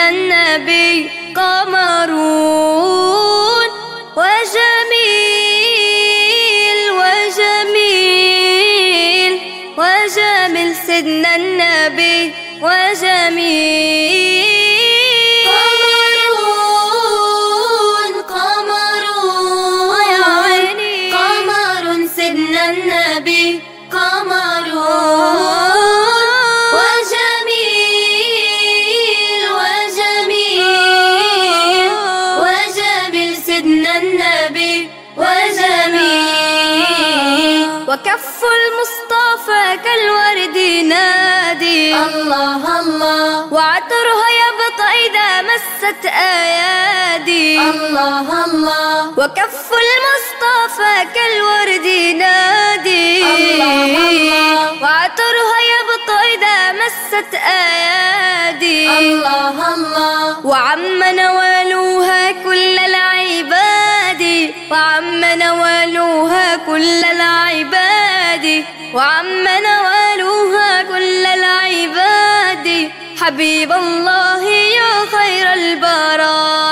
النبي قمرون وجميل وجميل وجميل سيدنا النبي وجميل. عيني. قمر وكف المصطفى كالورد نادي. الله الله. وعطرها يبقى إذا مست أيادي. الله الله. وكف المصطفى كالورد نادي. الله الله. وعطرها يبقى إذا مست أيادي. الله الله. وعم نوالوها كل العباد. وعم نوالوها كل العباد وعم نوالوها كل العباد. حبيب الله يا خير البرايا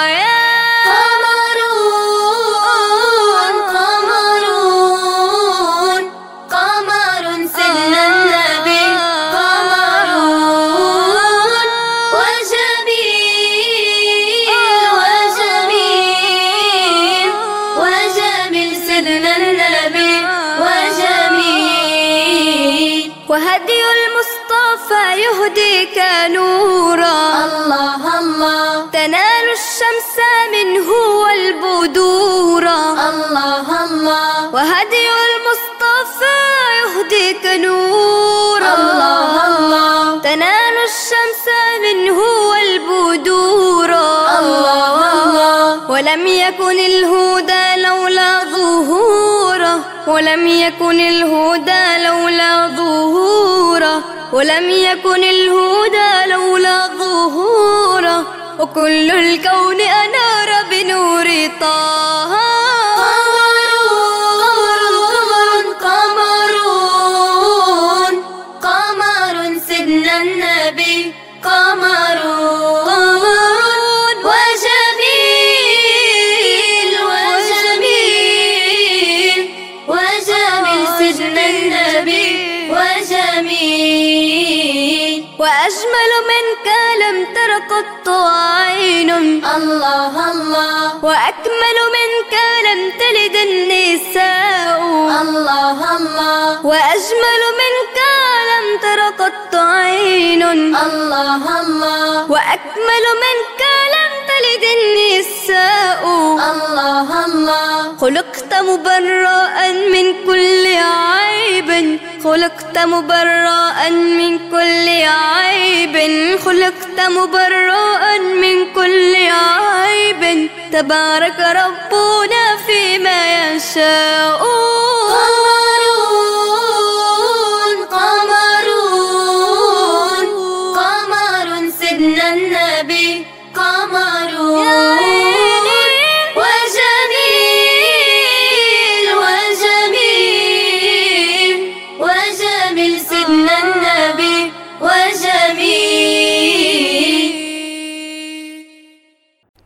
يهديك نورا. الله الله. تنال الشمس منه والبدورا الله الله. وهدي المصطفى يهديك نورا الله الله. تنال الشمس منه والبدورا الله الله. ولم يكن الهدى لولا ظهوره ولم يكن الهدى لولا ظهوره ولم يكن الهدى لولا ظهوره وكل الكون أنار بنور طه. النبي. وأجمل منك لم تر قط عين الله الله. وأكمل منك لم تلد النساء. الله الله. وأجمل منك لم تر قط عين الله الله. وأكمل منك لم تلد النساء. الله الله. خلقت مبرأ من كل عيب. خلقت مبرأ من كل عيب. خلقت مبرأ من كل عيب. تبارك ربنا فيما يشاء. قمرون قمرون قمر سيدنا النبي. قمرون.